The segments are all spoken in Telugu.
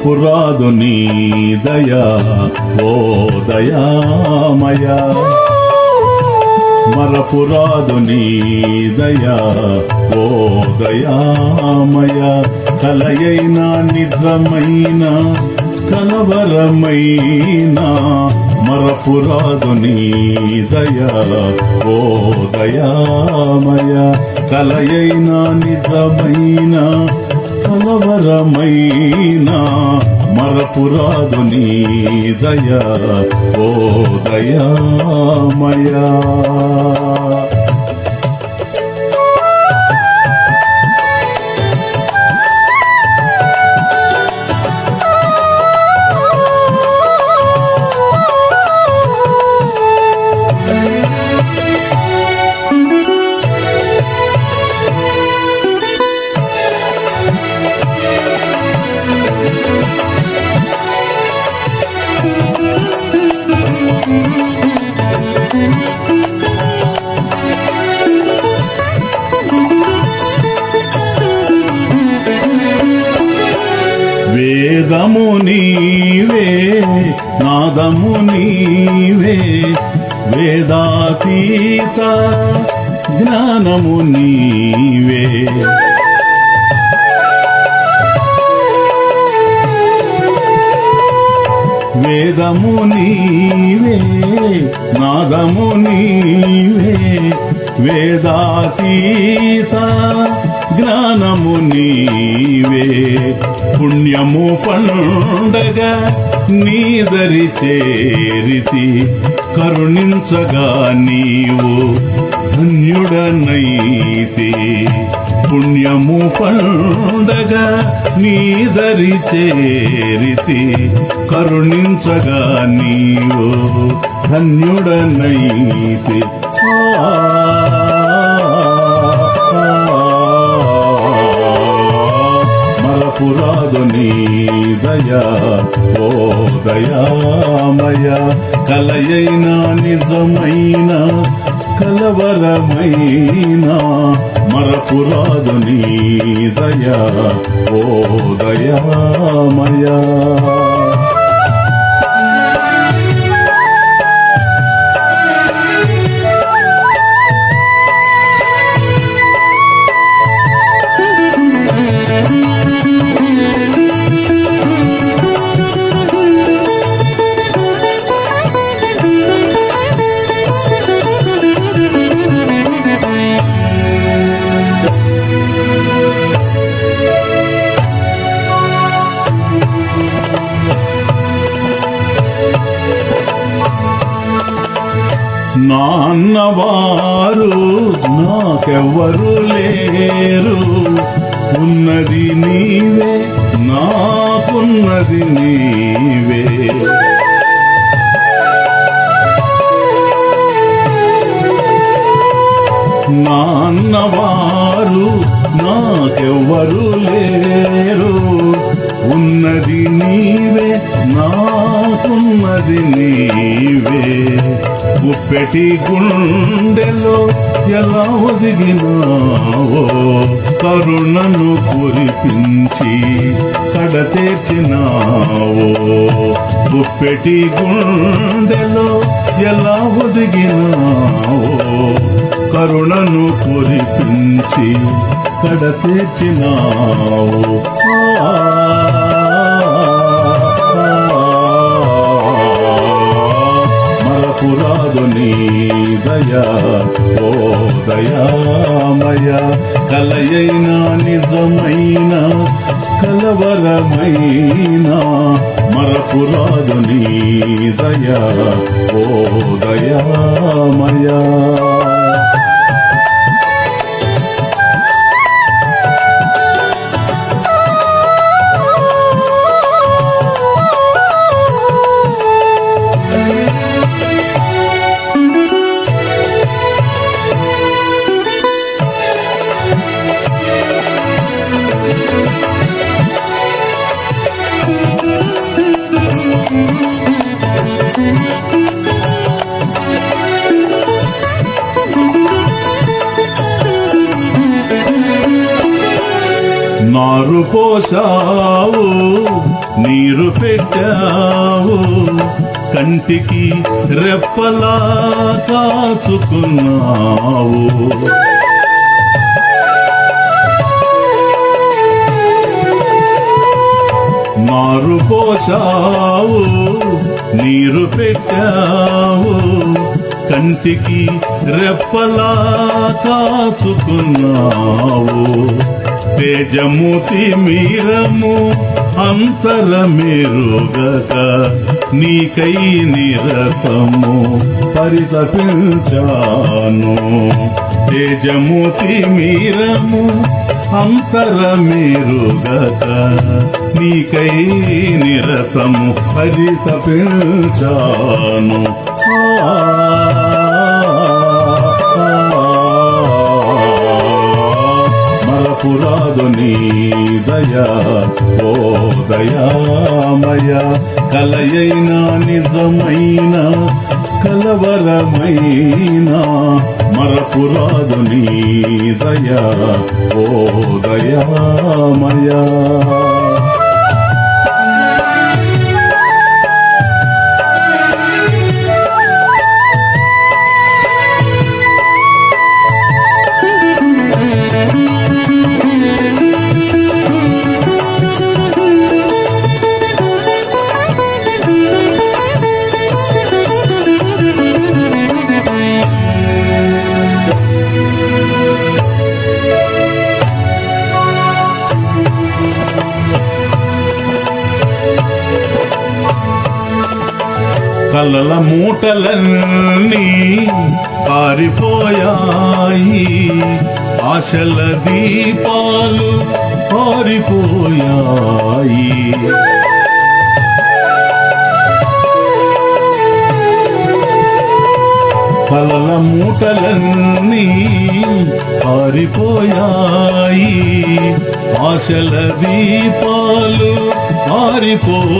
మరపురాదు నీ దయా ఓ దయామయ. మరపురాదు నీ దయా ఓ దయామయ. కలయైన నిజమైన కలవరమైన. మరపురాదు నీ దయా ఓ దయామయ. కలయైన నిజమైన కలవరమైన మరపురాదు నీ దయా ఓ దయామయా. వేదము నీవే నాదము నీవే. వేదాతీత జ్ఞానము నీవే. వేదము నీవే నాదము నీవే. వేదాతీత జ్ఞానము నీవే. పుణ్యము పండగ నీదరి చేరితి. కరుణించగా నీవు ధన్యుడనైతి. పుణ్యము పండగ నీదరి చేరితి. కరుణించగా నీవు ధన్యుడనైతి. మరపురాదు నీ దయా. ఓ దయామయ కలయైన నిజమైన కలవరమైన మరపురాదు నీ దయా. ఓ దయామయా. నాన్నవారు నాకెవ్వరు లేరు. ఉన్నది నీవే నాకున్నది నీవే. నాన్నవారు నాకెవ్వరు లేరు. ఉన్నది నీవే నాకున్నది నీవే. గుప్పెటి గుండెలో ఎలా ఒదిగినావో కరుణను కురిపించి కడతీర్చినావో గుప్పెటి గుండెలో ఎలా ఒదిగినావో కరుణను కురిపించి కడతీర్చినావు మరపురాదు నీ దయా ఓ దయామయ. కలయైన నిజమైన కలవరమైన మరపురాదు నీ దయా ఓ దయామయా. పోసావు నీరు పెట్టావు కంటికి రెప్పలా కాచుకున్నావు. మారు పోసావు నీరు పెట్టావు కంటికి రెప్పలా కాచుకున్నావు. తేజము మీరము అంతరమిరుగక నీకై నిరతము పరితపించాను. తేజము మీరము అంతరమిరుగక నీకై నిరతము పరితపించాను. ఆ దయా ఓ దయామయ కలయైన నిజమైన కలవరమైన మరపురాదు నీ దయా ఓ దయామయ. కలల మూటలన్నీ పారిపోయాయి. ఆశల దీపాలు పారిపోయాయి. కలల మూటలన్నీ పారిపోయాయి. ఆశల దీపాలు పారిపోయాయి.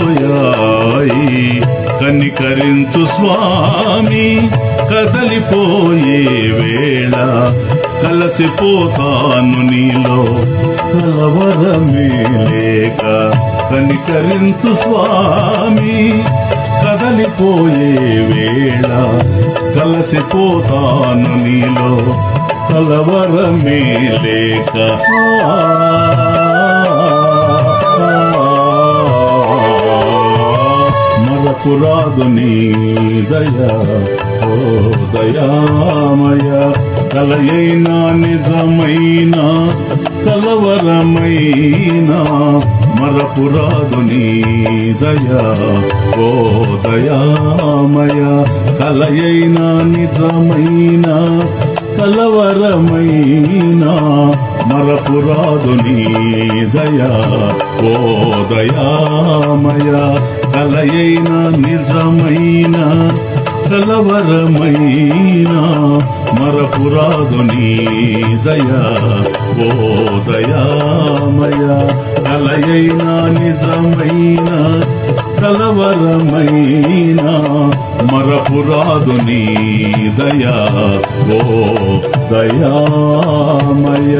కనికరించు స్వామి. కదలిపోయే వేళ కలసిపోతాను నీలో. కలవరమే లేక కనికరించు స్వామి. కదలిపోయే వేళ కలసిపోతాను నీలో. కలవరమే లేక. మరపురాదు నీ దయా ఓ దయామయ. కలయైన నిజమైన కలవరమైన మరపురాదు నీ దయా ఓ దయామయ. కలయైన నిజమైన కలవరమైనా మరపురాదు నీ దయా. ఓ దయామయ కలయైన నిజమైన కలవరమైనా మరపురాదు నీ దయా ఓ దయామయ. కలయైనా నిజమైన కలవరమైన మరపురాదు నీ దయా ఓ దయామయ.